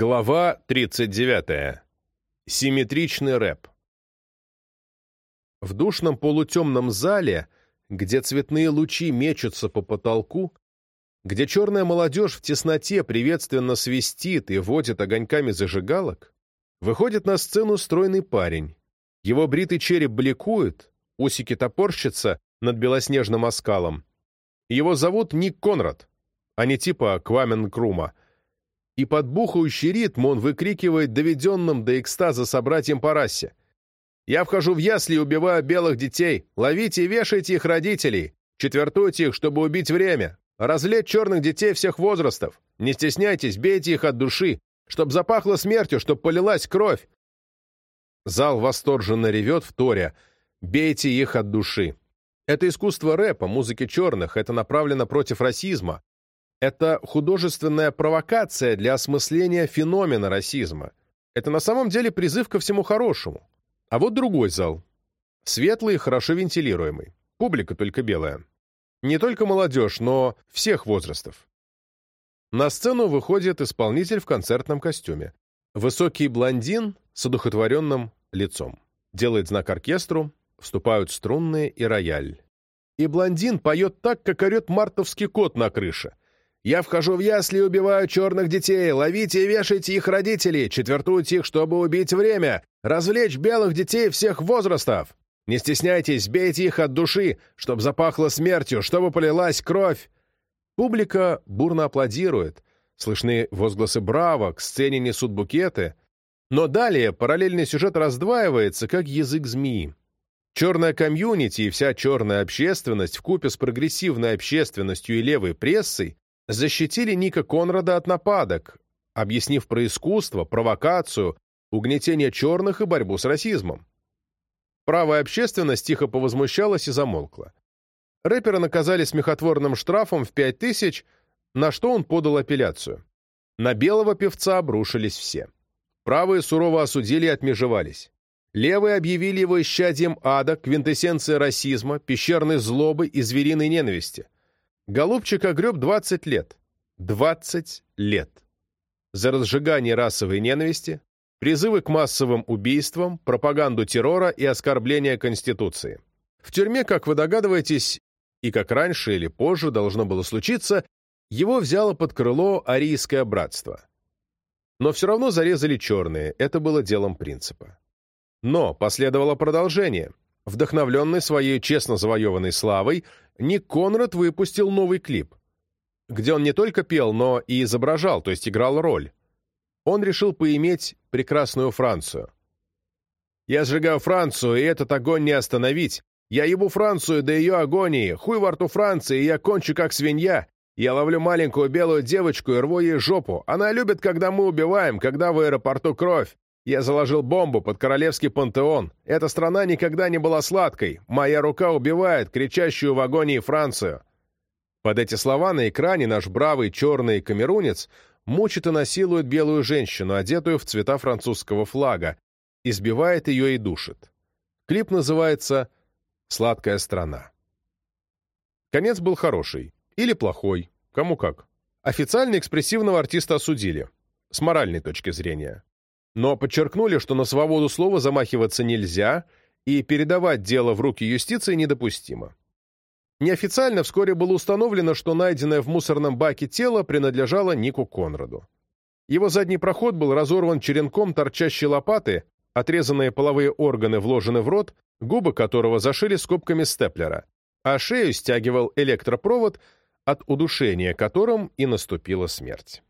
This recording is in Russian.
Глава 39. Симметричный рэп. В душном полутемном зале, где цветные лучи мечутся по потолку, где черная молодежь в тесноте приветственно свистит и водит огоньками зажигалок, выходит на сцену стройный парень. Его бритый череп бликует, усики топорщатся над белоснежным оскалом. Его зовут Ник Конрад, а не типа Квамен Крума — и под бухающий ритм он выкрикивает доведенным до экстаза собратьям по расе. «Я вхожу в ясли и убиваю белых детей. Ловите и вешайте их родителей. Четвертуйте их, чтобы убить время. Разлить черных детей всех возрастов. Не стесняйтесь, бейте их от души, чтоб запахло смертью, чтоб полилась кровь». Зал восторженно ревет в торе. «Бейте их от души». Это искусство рэпа, музыки черных, это направлено против расизма, это художественная провокация для осмысления феномена расизма. Это на самом деле призыв ко всему хорошему. А вот другой зал. Светлый и хорошо вентилируемый. Публика только белая. Не только молодежь, но всех возрастов. На сцену выходит исполнитель в концертном костюме. Высокий блондин с одухотворенным лицом. Делает знак оркестру, вступают струнные и рояль. И блондин поет так, как орет мартовский кот на крыше — я вхожу в ясли и убиваю черных детей. Ловите и вешайте их родителей. Четвертуйте их, чтобы убить время. Развлечь белых детей всех возрастов. Не стесняйтесь, бейте их от души, чтобы запахло смертью, чтобы полилась кровь. Публика бурно аплодирует. Слышны возгласы «Браво!», к сцене несут букеты. Но далее параллельный сюжет раздваивается, как язык змеи. Черная комьюнити и вся черная общественность вкупе с прогрессивной общественностью и левой прессой защитили Ника Конрада от нападок, объяснив про искусство, провокацию, угнетение черных и борьбу с расизмом. Правая общественность тихо повозмущалась и замолкла. Рэпера наказали смехотворным штрафом в 5000, на что он подал апелляцию. На белого певца обрушились все. Правые сурово осудили и отмежевались. Левые объявили его исчадием ада, квинтэссенцией расизма, пещерной злобы и звериной ненависти – Голубчик огреб 20 лет. 20 лет. За разжигание расовой ненависти, призывы к массовым убийствам, пропаганду террора и оскорбление Конституции. В тюрьме, как вы догадываетесь, и как раньше или позже должно было случиться, его взяло под крыло арийское братство. Но все равно зарезали черные, это было делом принципа. Но последовало продолжение. Вдохновленный своей честно завоеванной славой, Ник Конрад выпустил новый клип, где он не только пел, но и изображал, то есть играл роль. Он решил поиметь прекрасную Францию. «Я сжигаю Францию, и этот огонь не остановить. Я ебу Францию до ее агонии, хуй во рту Франции, и я кончу как свинья. Я ловлю маленькую белую девочку и рву ей жопу. Она любит, когда мы убиваем, когда в аэропорту кровь. Я заложил бомбу под королевский пантеон. Эта страна никогда не была сладкой. Моя рука убивает кричащую в агонии Францию. Под эти слова на экране наш бравый черный камерунец мучит и насилует белую женщину, одетую в цвета французского флага, избивает ее и душит. Клип называется «Сладкая страна». Конец был хороший. Или плохой. Кому как. Официально экспрессивного артиста осудили. С моральной точки зрения но подчеркнули, что на свободу слова замахиваться нельзя и передавать дело в руки юстиции недопустимо. Неофициально вскоре было установлено, что найденное в мусорном баке тело принадлежало Нику Конраду. Его задний проход был разорван черенком торчащей лопаты, отрезанные половые органы вложены в рот, губы которого зашили скобками степлера, а шею стягивал электропровод, от удушения которым и наступила смерть.